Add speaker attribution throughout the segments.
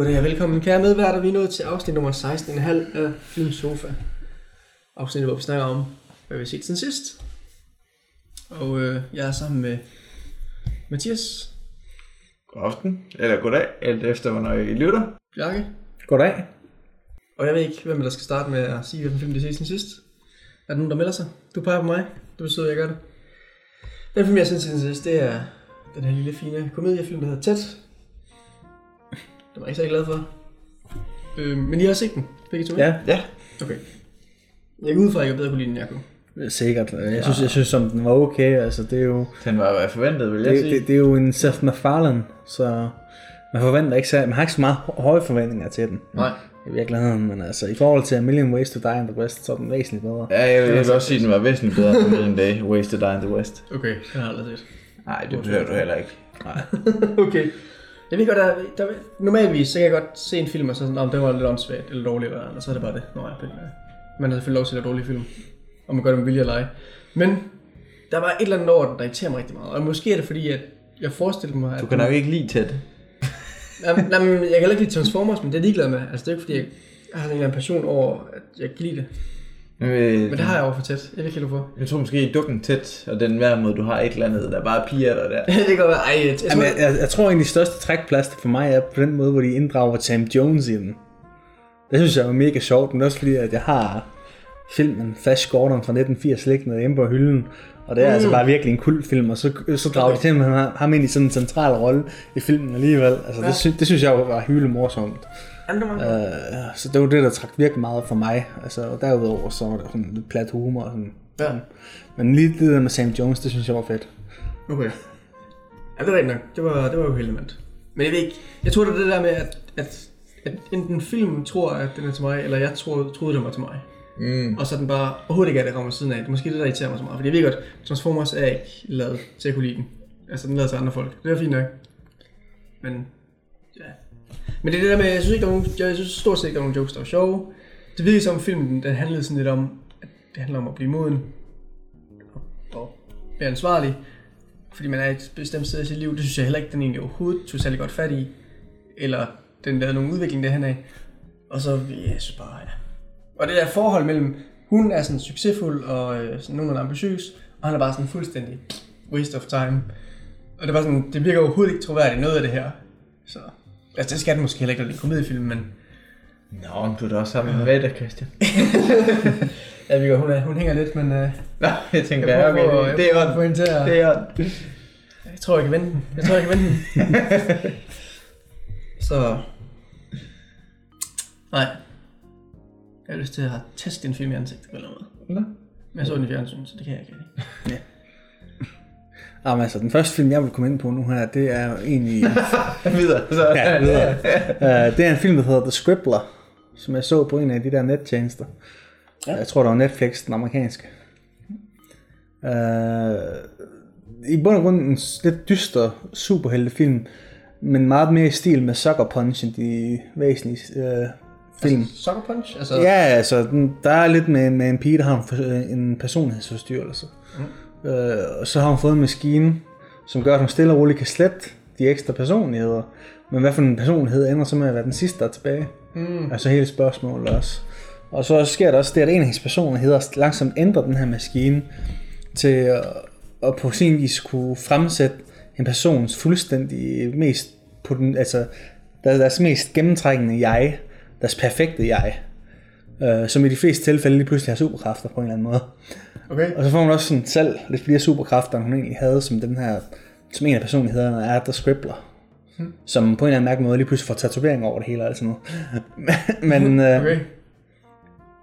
Speaker 1: Goddag og velkommen kære medværter. Vi er nået til afsnit nummer 16,5 af Film Sofa. Afsnittet, hvor vi snakker om, hvad vi har set siden sidst. Og øh, jeg er sammen med Mathias,
Speaker 2: God aften, eller goddag, alt efter hvornår I lytter.
Speaker 1: Bjarke.
Speaker 3: Goddag.
Speaker 1: Og jeg ved ikke, hvem der skal starte med at sige, hvilken film de har set siden sidst. Er der nogen, der melder sig? Du peger på mig. Det betyder, at jeg gør det. Den film, jeg har set siden sidst, det er den her lille fine komediefilm, der hedder Tæt. Den var jeg ikke så glad for. Øh, men I har set den, begge to? ikke?
Speaker 3: Ja,
Speaker 2: Ja,
Speaker 1: Okay. Jeg går ud fra, at jeg bedre kunne lide den, jeg kunne.
Speaker 3: sikkert. Jeg synes, jeg synes, som den var okay. Altså, det er jo,
Speaker 2: den var hvad forventet, vil jeg
Speaker 3: det,
Speaker 2: sige.
Speaker 3: det, det er jo en Seth MacFarlane, så man forventer ikke, så, man har ikke så meget høje forventninger til den.
Speaker 1: Nej.
Speaker 3: I virkeligheden, men altså, i forhold til A Million Ways to Die in the West, så er den væsentligt bedre.
Speaker 2: Ja, jeg, jeg vil også sige, at den var væsentligt bedre end Million Day, Wasted Die in the West.
Speaker 1: Okay, den har jeg aldrig set.
Speaker 2: Nej, det behøver du heller ikke.
Speaker 1: okay. Jeg ved godt, der, der, normalvis så kan jeg godt se en film, og så sådan, om det var lidt åndssvagt eller dårligt, eller, andet, og så er det bare det. Nå, ja, det er- man har selvfølgelig lov til at lave dårlige film, om man gør det med vilje eller ej. Men der var et eller andet over den, der irriterer mig rigtig meget. Og måske er det fordi, at jeg forestiller mig, at...
Speaker 2: Du kan nok ikke lide tæt.
Speaker 1: Jamen, jamen, jeg kan heller ikke lide Transformers, men det er jeg ligeglad med. Altså, det er ikke fordi, jeg har sådan en eller anden passion over, at jeg kan lide det.
Speaker 2: Øh,
Speaker 1: Men det har jeg over for tæt. Jeg ved ikke, helt hvorfor.
Speaker 2: Jeg tror måske, i dukken tæt, og den hver måde, du har et eller andet, der bare piger der der.
Speaker 1: det kan godt være. Ej, jeg, jeg,
Speaker 3: Jamen,
Speaker 1: tror,
Speaker 3: jeg, jeg, jeg tror egentlig, største trækplaster for mig er på den måde, hvor de inddrager Sam Jones i den. Det synes jeg er mega sjovt, men også fordi, at jeg har filmen Flash Gordon fra 1980 liggende hjemme på hylden, og det er mm. altså bare virkelig en kultfilm, og så, så drager
Speaker 1: Okay.
Speaker 3: de simpelthen ham- ham ind i sådan en central rolle i filmen alligevel. Altså,
Speaker 1: Ja.
Speaker 3: det, sy, det synes jeg var hylde morsomt.
Speaker 1: Jamen, det var
Speaker 3: Øh, så det var det, der trak virkelig meget for mig. Altså, og derudover så var der sådan lidt plat humor. Og sådan.
Speaker 1: Ja.
Speaker 3: Men lige det der med Sam Jones, det synes jeg var fedt.
Speaker 1: Okay. Ja, det er rigtigt nok. Det var, det var jo helt element. Men jeg ved ikke, jeg tror det det der med, at, at, at enten filmen tror, at den er til mig, eller jeg troede, troede den var til mig.
Speaker 2: Mm.
Speaker 1: Og så den bare overhovedet ikke er det rammer siden af. Det er måske det, der irriterer mig så meget. Fordi jeg ved godt, Transformers er ikke lavet til at kunne lide den. Altså, den er lavet til andre folk. Det er fint nok. Men. Men det er det der med, jeg synes ikke, der nogen, jeg synes stort set ikke, der er nogen jokes, der er sjove. Det virkede som filmen, den handlede sådan lidt om, at det handler om at blive moden. Og, og være ansvarlig. Fordi man er et bestemt sted i sit liv. Det synes jeg heller ikke, den egentlig overhovedet tog særlig godt fat i. Eller den lavede nogen udvikling derhen af. Og så, ja, jeg synes bare, ja. Og det der forhold mellem, hun er sådan succesfuld og øh, sådan nogenlunde ambitiøs, og han er bare sådan fuldstændig waste of time. Og det var sådan, det virker overhovedet ikke troværdigt noget af det her. Så, altså det skal den måske heller ikke, når det er en komediefilm, men
Speaker 2: Nå, men du er da også sammen med det, Christian.
Speaker 1: ja, vi hun, er, hun hænger lidt, men øh,
Speaker 2: Nå, jeg tænker,
Speaker 1: jeg
Speaker 2: ja,
Speaker 1: prøver,
Speaker 2: okay,
Speaker 1: jeg
Speaker 2: det er
Speaker 1: at at,
Speaker 2: Det er
Speaker 1: jeg tror, jeg kan vende den. Jeg tror, jeg kan vende den. Så, nej. Jeg har lyst til at teste en film i ansigtet på en eller anden måde.
Speaker 2: Nå.
Speaker 1: Men jeg så den i fjernsyn, så det kan jeg ikke rigtig.
Speaker 3: Jamen, altså, den første film, jeg vil komme ind på nu her, det er egentlig...
Speaker 2: Videre. Så.
Speaker 3: ja, videre. uh, det er en film, der hedder The Scribbler, som jeg så på en af de der nettjenester.
Speaker 1: Ja.
Speaker 3: Jeg tror, det var Netflix, den amerikanske. Uh, I bund og grund en lidt dyster superheltefilm, men meget mere i stil med Sucker Punch end de væsentlige uh, film.
Speaker 1: Sucker Punch? Altså,
Speaker 3: Ja, altså, den, der er lidt med, med en pige, der har en, en personlighedsforstyrrelse. Mm. Øh, og så har hun fået en maskine, som gør, at hun stille og roligt kan slette de ekstra personligheder. Men hvad for en personlighed ender så med at være den sidste, der er tilbage?
Speaker 1: Mm.
Speaker 3: Altså hele spørgsmålet også. Og så sker der også det, at en af hendes personligheder langsomt ændrer den her maskine til at, at på sin vis kunne fremsætte en persons fuldstændig mest på den, altså der- deres mest gennemtrækkende jeg, deres perfekte jeg, øh, som i de fleste tilfælde lige pludselig har superkræfter på en eller anden måde.
Speaker 1: Okay.
Speaker 3: Og så får hun også sådan selv lidt flere superkræfter, end hun egentlig havde, som den her, som en af personlighederne er The Scribbler.
Speaker 1: Hmm.
Speaker 3: Som på en eller anden mærkelig måde lige pludselig får tatoveringer over det hele og alt sådan noget. Men øh,
Speaker 1: Okay.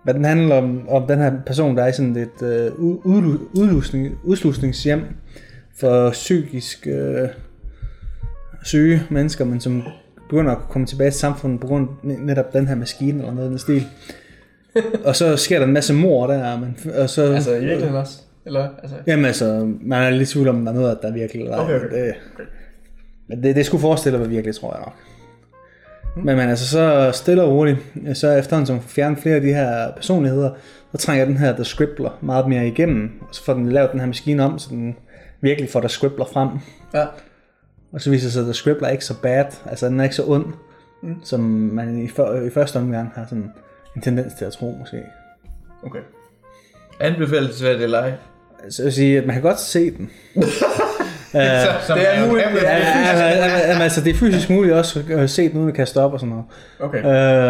Speaker 3: hvad den handler om, om den her person, der er i sådan et øh, ud- udlu- udlusning, udslusningshjem for psykisk øh, syge mennesker, men som begynder at komme tilbage til samfundet på grund af netop den her maskine eller noget i den stil. Og så sker der en masse mor der, men, og så,
Speaker 1: Altså i virkeligheden også? Eller altså...
Speaker 3: Jamen altså, man er lidt tvivl om, der er noget, der er virkelig eller.
Speaker 1: Okay, okay.
Speaker 3: Det, men det, det skulle forestille at være virkelig, tror jeg nok. Men, men altså så stille og roligt, så efterhånden som man fjernet flere af de her personligheder, så trænger den her The Scribbler meget mere igennem, og så får den lavet den her maskine om, så den virkelig får The Scribbler frem.
Speaker 1: Ja.
Speaker 3: Og så viser det sig, at The Scribbler er ikke så bad, altså den er ikke så ond, mm. som man i, for, i første omgang har sådan en tendens til at tro måske.
Speaker 1: Okay.
Speaker 2: Anbefalesværdigt eller ej?
Speaker 3: Så jeg vil sige, at man kan godt se den.
Speaker 2: Så, som
Speaker 1: det er muligt.
Speaker 2: en-
Speaker 3: Ja, ja, ja, altså det er fysisk muligt også at se den uden at kaste op og sådan noget.
Speaker 1: Okay.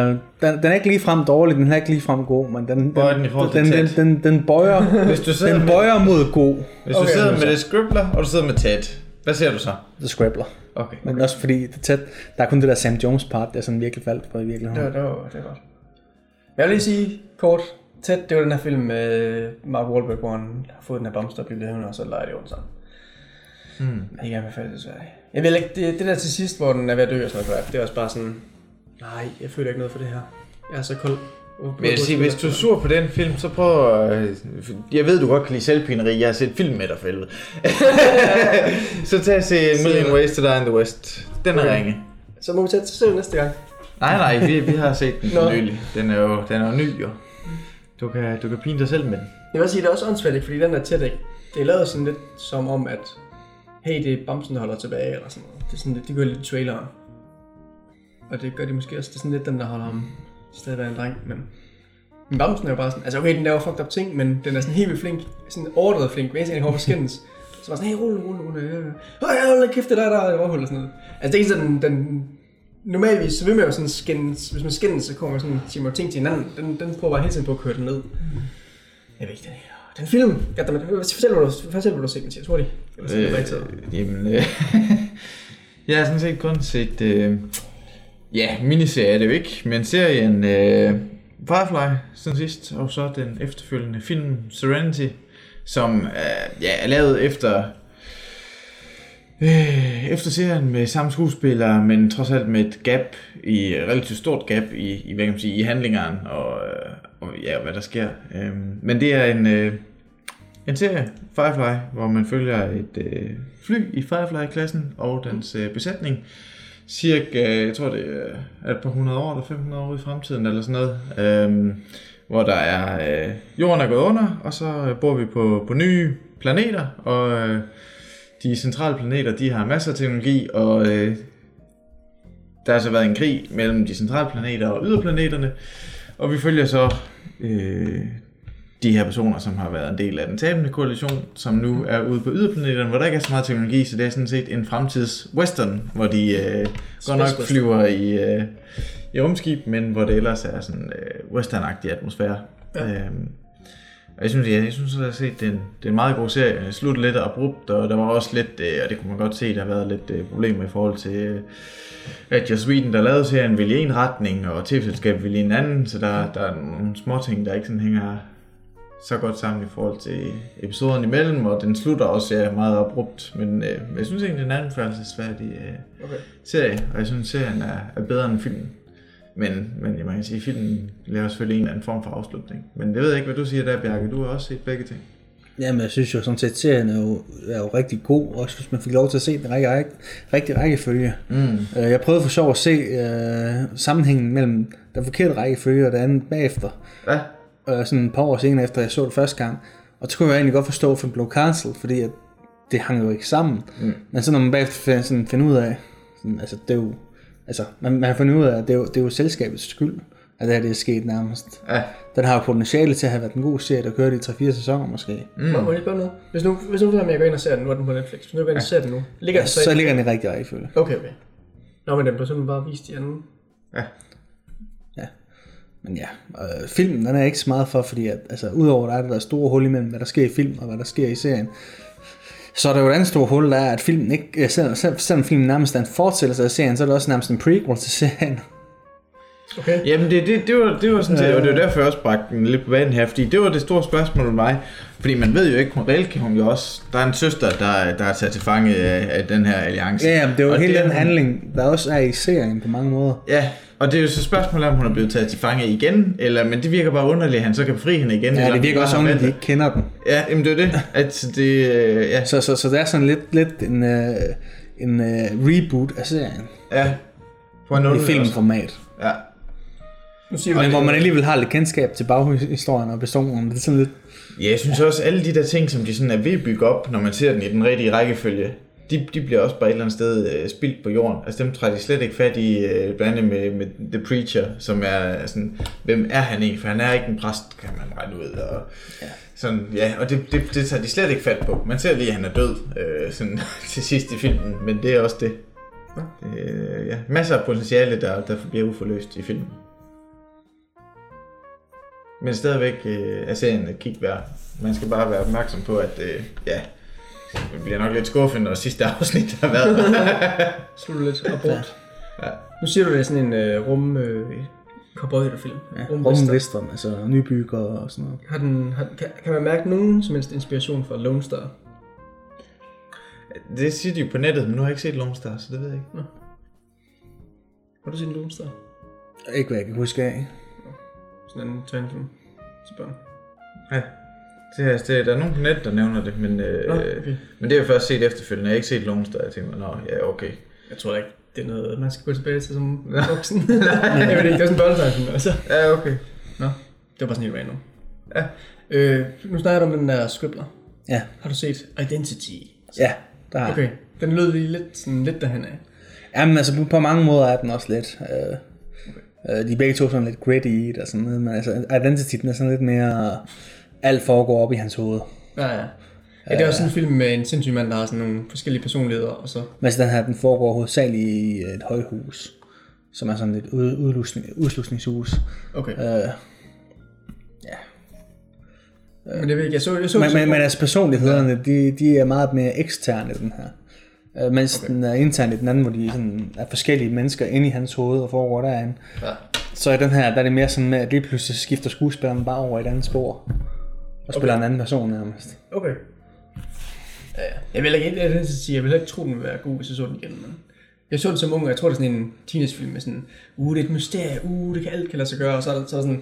Speaker 3: Øh, den, den er ikke ligefrem dårlig, den er ikke ligefrem god, men den,
Speaker 2: er den
Speaker 3: den, den,
Speaker 2: Ted?
Speaker 3: den, den, bøjer,
Speaker 2: Hvis du
Speaker 3: den
Speaker 2: med,
Speaker 3: bøjer mod god,
Speaker 2: hvis du
Speaker 1: Okay.
Speaker 2: sidder med det scribbler, og du sidder med Ted, hvad ser du så?
Speaker 3: The Scrabbler.
Speaker 2: Okay.
Speaker 3: Men også fordi, det er tæt, der er kun det der Sam Jones part, der sådan virkelig faldt på i
Speaker 1: Det
Speaker 3: virkeligheden.
Speaker 1: var, det var, det var godt. Jeg vil lige sige kort, tæt, det var den her film med Mark Wahlberg, hvor han har fået den her blomster og bliver og så leger det ondt sammen.
Speaker 2: Hmm.
Speaker 1: Ikke det desværre. Jeg vil ikke, det, det der til sidst, hvor den er ved at dø og sådan noget, det er også bare sådan, nej, jeg føler ikke noget for det her. Jeg er så kold.
Speaker 2: Men jeg sige, hvis du er sur på den film, så prøv at... øh, Jeg ved, du godt kan lide selvpineri. Jeg har set film med dig for helvede. så tag og se Million Ways to Die in the West. Den er
Speaker 1: Okay.
Speaker 2: ringe.
Speaker 1: Så må vi tage til næste gang.
Speaker 2: Nej, nej, vi, vi har set den for nylig. Den er jo, den er jo ny, jo. Du kan, du kan pine dig selv med den.
Speaker 1: Jeg vil sige, det er også åndssvagt, fordi den der tæt, ikke? det er lavet sådan lidt som om, at hey, det er Bamsen, der holder tilbage, eller sådan noget. Det er sådan lidt, de gør lidt i traileren. Og det gør de måske også, det er sådan lidt dem, der holder ham stadig være en dreng, men... Men Bamsen er jo bare sådan, altså okay, den laver fucked up ting, men den er sådan helt vildt flink, sådan overdrevet flink, hver eneste gang, han skændes. Så var sådan, hey, rulle, rulle, rulle, ja, hold da kæft, det er der, der er et overhul og sådan noget. Altså det er ikke sådan, den, normalvis, så vil man jo sådan skændes, hvis man skændes, så kommer man sådan, siger man ting til hinanden, den, den prøver bare hele tiden på at køre den ned. Jeg ved ikke, den er den film, goddammit. Fortæl, hvad du, fortæl, hvad du har set, Mathias, hurtigt. Sige, det er
Speaker 2: Øh, jamen, øh, jeg har sådan set kun set, øh, ja, miniserie er det jo ikke, men serien øh, Firefly siden sidst, og så den efterfølgende film Serenity, som øh, ja, er lavet efter øh, efter serien med samme skuespiller, men trods alt med et gap, i relativt stort gap i, i, hvad kan man sige, i handlingeren og, øh, og ja, hvad der sker. Øh, men det er en, øh, en serie, Firefly, hvor man følger et øh, fly i Firefly-klassen og dens øh, besætning. Cirka, jeg tror det er et par hundrede år eller 500 år i fremtiden eller sådan noget. Øh, hvor der er, øh, jorden er gået under, og så øh, bor vi på, på nye planeter, og øh, de centrale planeter, de har masser af teknologi, og øh, der har så været en krig mellem de centrale planeter og yderplaneterne, og vi følger så øh, de her personer, som har været en del af den tabende koalition, som nu er ude på yderplaneterne, hvor der ikke er så meget teknologi, så det er sådan set en fremtids western, hvor de øh, godt nok flyver i, øh, i rumskib, men hvor det ellers er sådan øh, westernagtig atmosfære. Ja. Øhm, og jeg synes, jeg, jeg synes, at jeg har set, det er, en, det er en meget god serie. Det slutter lidt abrupt, og der var også lidt, øh, og det kunne man godt se, der har været lidt øh, problemer i forhold til, øh, at Joss Whedon, der lavede serien, ville i en retning, og tv-selskabet ville i en anden, så der, der er nogle små ting, der ikke sådan hænger så godt sammen i forhold til episoderne imellem, og den slutter også ja, meget abrupt, men øh, jeg synes egentlig, det er en anbefalesværdig øh,
Speaker 1: Okay.
Speaker 2: serie, og jeg synes, serien er, er bedre end filmen. Men, men man kan sige, at filmen laver selvfølgelig en eller anden form for afslutning. Men jeg ved ikke, hvad du siger der, Bjarke. Du har også set begge ting.
Speaker 3: Jamen, jeg synes jo sådan set, serien er jo, er jo rigtig god, også hvis man fik lov til at se den rigtig, rigtig, rigtig rækkefølge.
Speaker 2: Mm.
Speaker 3: Øh, Jeg prøvede for sjov at se øh, sammenhængen mellem den forkerte rækkefølge og det andet bagefter.
Speaker 2: Ja,
Speaker 3: Øh, sådan et par år senere, efter jeg så det første gang. Og så kunne jeg egentlig godt forstå, den blev cancelled, fordi at det hang jo ikke sammen.
Speaker 2: Mm.
Speaker 3: Men så når man bagefter finder, sådan finder ud af, sådan, altså det er jo, altså man, man finder ud af, at det er jo, det er jo selskabets skyld, at det her det er sket nærmest.
Speaker 2: ja.
Speaker 3: Den har jo potentiale til at have været en god serie, der kørte i 3-4 sæsoner måske.
Speaker 1: Mm. Må, må jeg spørge noget? Hvis nu, hvis nu jeg går ind og ser den, nu er den på Netflix. Hvis nu jeg går ind og ser den nu, ligger
Speaker 3: Ja,
Speaker 1: den
Speaker 3: så ligger den i rigtig rækkefølge.
Speaker 1: Okay, okay. Nå, men den blev simpelthen bare vist i anden.
Speaker 3: Men ja, øh, filmen den er ikke så meget for, fordi at, altså, udover der er det der store hul imellem, hvad der sker i film og hvad der sker i serien, så er der jo et andet stort hul, der er, at filmen ikke, selv, selv, selvom filmen nærmest er en fortsættelse af serien, så er det også nærmest en prequel til serien.
Speaker 1: Okay.
Speaker 2: Jamen, det, det, det, var, det var sådan set, og det var derfor, jeg også bragte den lidt på banen her, fordi det var det store spørgsmål med mig. Fordi man ved jo ikke, hun reelt kan hun jo også... Der er en søster, der, der er sat til fange af, af den her alliance.
Speaker 3: Ja, men det er jo
Speaker 2: Og
Speaker 3: hele
Speaker 2: er
Speaker 3: den
Speaker 2: hun-
Speaker 3: handling, der også er i serien på mange måder.
Speaker 2: Ja, og det er jo så spørgsmålet, om hun er blevet taget til fange igen, eller, men det virker bare underligt, at han så kan befri hende igen.
Speaker 3: Ja,
Speaker 2: eller
Speaker 3: det virker også sådan, at de ikke kender den.
Speaker 2: det. Ja, jamen det er det. At det, øh, ja,
Speaker 3: Så, så, så det er sådan lidt, lidt en, øh, en øh, reboot af serien
Speaker 2: ja. På en
Speaker 3: i filmformat.
Speaker 2: Ja.
Speaker 1: Nu siger
Speaker 3: Men hvor man alligevel har lidt kendskab til baghistorien og personerne. Det er sådan lidt...
Speaker 2: Ja, jeg synes også, alle de der ting, som de sådan er ved at bygge op, når man ser den i den rigtige rækkefølge, de, de bliver også bare et eller andet sted øh, spildt på jorden. Altså dem træder de slet ikke fat i, øh, blandt andet med, med The Preacher, som er sådan, hvem er han egentlig? For han er ikke en præst, kan man regne ud. Og, ja. Sådan, ja, og det, det, det tager de slet ikke fat på. Man ser lige, at han er død øh, sådan, til sidst i filmen, men det er også det. Øh, ja, masser af potentiale, der, der bliver uforløst i filmen. Men stadigvæk øh, er serien et kig værd. Man skal bare være opmærksom på, at øh, ja, det bliver nok lidt skuffende, når sidste afsnit har været.
Speaker 1: Slutter lidt abort.
Speaker 2: Ja.
Speaker 1: Nu siger du, det er sådan en øh, rum øh, cowboyfilm.
Speaker 3: Ja,
Speaker 1: Rum western.
Speaker 3: Western, altså nybygger og sådan noget.
Speaker 1: Har den, har, kan, kan man mærke nogen som helst inspiration fra Lone Star?
Speaker 2: det siger de jo på nettet, men nu har jeg ikke set Lone Star, så det ved jeg ikke.
Speaker 1: Har du set Lone Star?
Speaker 3: Ikke hvad jeg kan huske af.
Speaker 1: Sådan en tegnefilm til børn.
Speaker 2: Ja. Det er, det, der er nogen på nettet, der nævner det, men, øh,
Speaker 1: Nå, okay.
Speaker 2: men det har jeg først set efterfølgende. Jeg har ikke set Lone Star, jeg tænkte, nå, ja, okay.
Speaker 1: Jeg tror ikke, det er noget, man skal gå tilbage til som voksen. jeg ved ikke, det er sådan en børnetegnefilm, altså.
Speaker 2: Ja, okay.
Speaker 1: Nå, det var bare sådan helt random.
Speaker 2: Ja.
Speaker 1: Øh, nu snakker du om den der scribbler.
Speaker 3: Ja,
Speaker 1: Har du set Identity?
Speaker 3: ja, der har
Speaker 1: Okay, den lød lige lidt, sådan lidt derhen af.
Speaker 3: Jamen altså på, mange måder er den også lidt... Øh, de er begge to sådan lidt gritty og sådan noget, men altså Identity den er sådan lidt mere... Alt foregår op i hans hoved.
Speaker 1: Ja, ja. Ja, det er også sådan en film med en sindssyg mand, der har sådan nogle forskellige personligheder, og så...
Speaker 3: Men altså den her, den foregår hovedsageligt i et højhus, som er sådan et udslusningshus.
Speaker 1: Okay.
Speaker 3: Øh,
Speaker 1: Men det ved jeg så, jeg så
Speaker 3: men, men, men altså personlighederne, de, de er meget mere eksterne den her. Øh, mens okay. den er intern i den anden, hvor de sådan er forskellige mennesker inde i hans hoved og foregår derinde.
Speaker 1: Ja.
Speaker 3: Så i den her, der er det mere sådan med, at lige pludselig skifter skuespilleren bare over i et andet spor. Og spiller
Speaker 1: Okay.
Speaker 3: en anden person nærmest.
Speaker 1: Okay. Ja, ja. Jeg vil ikke, jeg vil sige, jeg vil ikke tro, den vil være god, hvis jeg så den igen, men... Jeg så den som ung, og jeg tror, det er sådan en teenagefilm med sådan, uh, det er et mysterie, uh, det kan alt kan lade sig gøre, og så er der, så er sådan,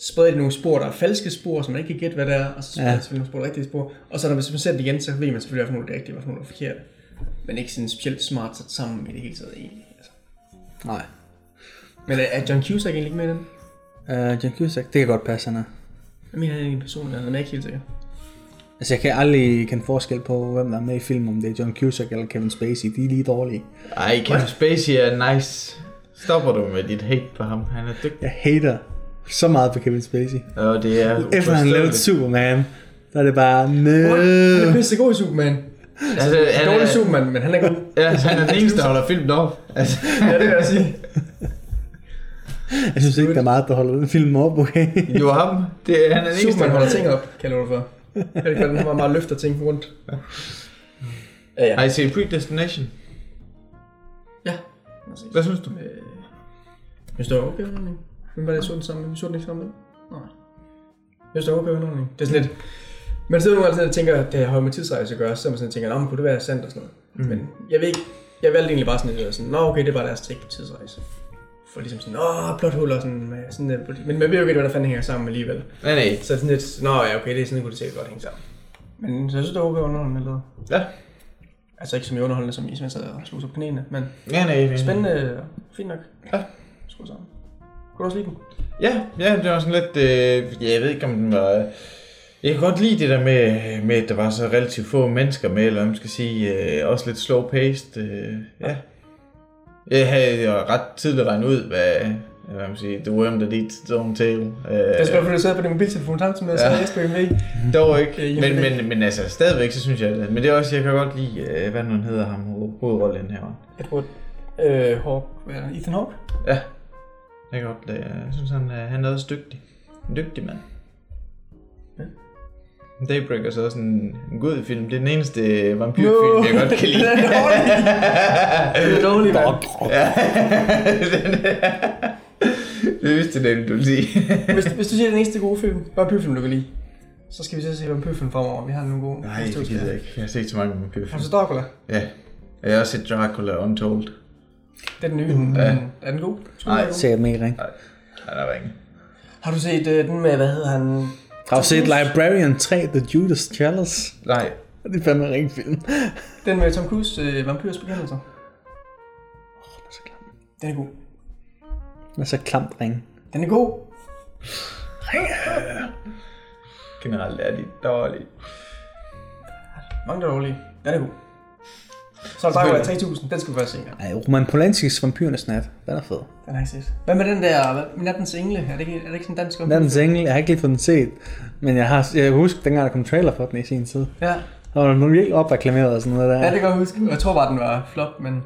Speaker 1: spreder de nogle spor, der er falske spor, som man ikke kan gætte, hvad det er, og så spreder
Speaker 3: Ja.
Speaker 1: selvfølgelig nogle spor, der er rigtige spor, og så når man ser det igen, så ved man selvfølgelig, hvad for nogle er rigtige, hvad for nogle er forkerte. Men ikke sådan specielt smart sat sammen i det hele taget egentlig. Altså.
Speaker 3: Nej.
Speaker 1: Men er, er John Cusack egentlig ikke med i den?
Speaker 3: Uh, John Cusack, det kan godt passe, han er.
Speaker 1: Jeg mener, han er en person, han er ikke helt sikker.
Speaker 3: Altså jeg kan aldrig kende forskel på, hvem der er med i filmen, om det er John Cusack eller Kevin Spacey. De er lige dårlige.
Speaker 2: Ej, Kevin Spacey er nice. Stopper du med dit hate på ham? Han er dygtig.
Speaker 3: Jeg hater så meget på Kevin Spacey.
Speaker 2: Og det er
Speaker 3: Efter han lavede Superman, der er det bare,
Speaker 1: Han er
Speaker 3: no.
Speaker 1: pisse god i Superman.
Speaker 2: Altså,
Speaker 1: Han
Speaker 2: han
Speaker 1: er dårlig
Speaker 2: er,
Speaker 1: Superman, men han er god.
Speaker 2: ja, han er den eneste, der holder filmen op. Altså,
Speaker 1: ja, det vil jeg sige.
Speaker 3: Jeg synes ikke, der er meget, der holder den film op, okay?
Speaker 2: jo ham. Det, er- han er den eneste,
Speaker 1: Superman
Speaker 2: der
Speaker 1: holder ting op, kalder du det for. Er det ikke, at han bare løfter ting rundt? Ja, ja.
Speaker 2: Har I set Predestination?
Speaker 1: Ja.
Speaker 2: Hvad synes du?
Speaker 1: Øh, Jeg synes, det var okay underholdning. Hvem var det, jeg så den sammen? Vi så den ikke sammen? Nej. Jeg synes, det var okay underholdning. Det er sådan lidt... Man sidder nogle gange sådan og tænker, at det har med tidsrejse at gøre, så man sådan tænker, Nå, men kunne det være sandt og sådan noget. Mm. Men jeg ved ikke, jeg valgte egentlig bare sådan lidt sådan, Nå, okay, det er bare deres take på tidsrejse. For ligesom sådan, åh, plothuller, sådan, med sådan lidt, men man ved jo ikke, hvad der fanden hænger sammen alligevel.
Speaker 2: Nej, nej.
Speaker 1: Så sådan lidt, nå ja, okay, det er sådan, kunne det sikkert godt hænge sammen. Men så jeg synes, det var okay underholdende eller
Speaker 2: Ja.
Speaker 1: Altså ikke så mere underholdende, som I sad og slog sig på knæene, men
Speaker 2: Ja, nej. nej.
Speaker 1: spændende, fint nok.
Speaker 2: Ja.
Speaker 1: Skru sammen. Kunne du også lide den?
Speaker 2: Ja, ja, det var sådan lidt, øh, ja, jeg ved ikke om den var, jeg kan godt lide det der med, med at der var så relativt få mennesker med, eller man skal sige, øh, også lidt slow paced, øh, ja. Jeg havde jo ret tidligt regnet ud, hvad, hvad man siger, the worm that eats its own tail.
Speaker 1: Det er
Speaker 2: Øh,
Speaker 1: fordi du sidder på din mobiltelefon samtidig med at
Speaker 2: Ja.
Speaker 1: ja. på
Speaker 2: dog ikke,
Speaker 1: Okay,
Speaker 2: men, men, men altså stadigvæk, så synes jeg, at- men det er også, jeg kan godt lide, øh, hvad nu hedder ham, ho- hovedrollen her.
Speaker 1: Edward øh, er det? Ethan Hawke?
Speaker 2: Ja, jeg kan godt lide, jeg synes han, er- han er også dygtig. En dygtig mand. Daybreak er så også en, en god film. Det er den eneste vampyrfilm,
Speaker 1: No.
Speaker 2: jeg godt kan lide.
Speaker 1: Den er dårlig. Det er dårligt, mand.
Speaker 2: Den er- det vidste jeg nemlig, du ville sige.
Speaker 1: Hvis, hvis du siger den eneste gode film, vampyrfilm, du kan lide, så skal vi så se vampyrfilm fremover. Vi har nogle gode.
Speaker 2: Nej, det gider jeg ikke. Jeg har set så mange
Speaker 1: Har du
Speaker 2: vampyrfilm.
Speaker 1: set Dracula?
Speaker 2: Ja. Jeg har også set Dracula Untold.
Speaker 1: Det er den nye. Mm.
Speaker 2: Ja.
Speaker 1: Er den god?
Speaker 2: Nej.
Speaker 1: den?
Speaker 3: Ser jeg med i ring.
Speaker 2: Nej, der var ingen.
Speaker 1: Har du set øh, den med, hvad hedder han?
Speaker 3: Har du set Librarian 3, The Judas Chalice?
Speaker 2: Nej.
Speaker 3: Det er fandme en ringfilm.
Speaker 1: Den med Tom Cruise, øh, Vampyrs bekendelser.
Speaker 3: Den er så klam.
Speaker 1: Den er god.
Speaker 3: Den er så klamt ring.
Speaker 1: Den er god.
Speaker 2: Generelt er de dårlige.
Speaker 1: Mange dårlige. Den er god. Så er der bare 3000, den skal du bare se.
Speaker 3: Ej, Roman Polanskis Vampyrenes Nat. Den er fed.
Speaker 1: Den har jeg set. Hvad med den der, Nattens Engle? Er det ikke, er det ikke sådan en dansk om?
Speaker 3: Nattens Engel, jeg har ikke lige fået den set. Men jeg, har, jeg husker, dengang der kom trailer for den i sin tid.
Speaker 1: Ja.
Speaker 3: Der var nogle virkelig opreklameret og sådan noget der.
Speaker 1: ja, det kan jeg huske. Jeg tror bare, den var flop, men den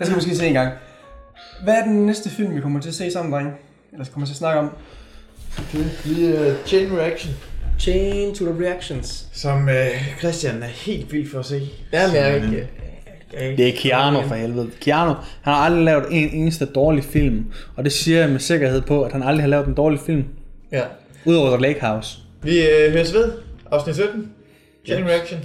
Speaker 1: skal vi måske se en gang. Hvad er den næste film, vi kommer til at se sammen, drenge? Eller kommer til at snakke om?
Speaker 2: Vi er Chain Reaction,
Speaker 1: Chain to the Reactions.
Speaker 2: som uh, Christian er helt vild for at se.
Speaker 1: Ja, men jeg
Speaker 2: øh,
Speaker 1: ikke-
Speaker 3: Det er Keanu for helvede. Keanu, han har aldrig lavet en eneste dårlig film. Og det siger jeg med sikkerhed på, at han aldrig har lavet en dårlig film.
Speaker 1: Ja.
Speaker 3: Udover The Lake House.
Speaker 2: Vi uh, høres ved. Afsnit 17. Chain Reaction.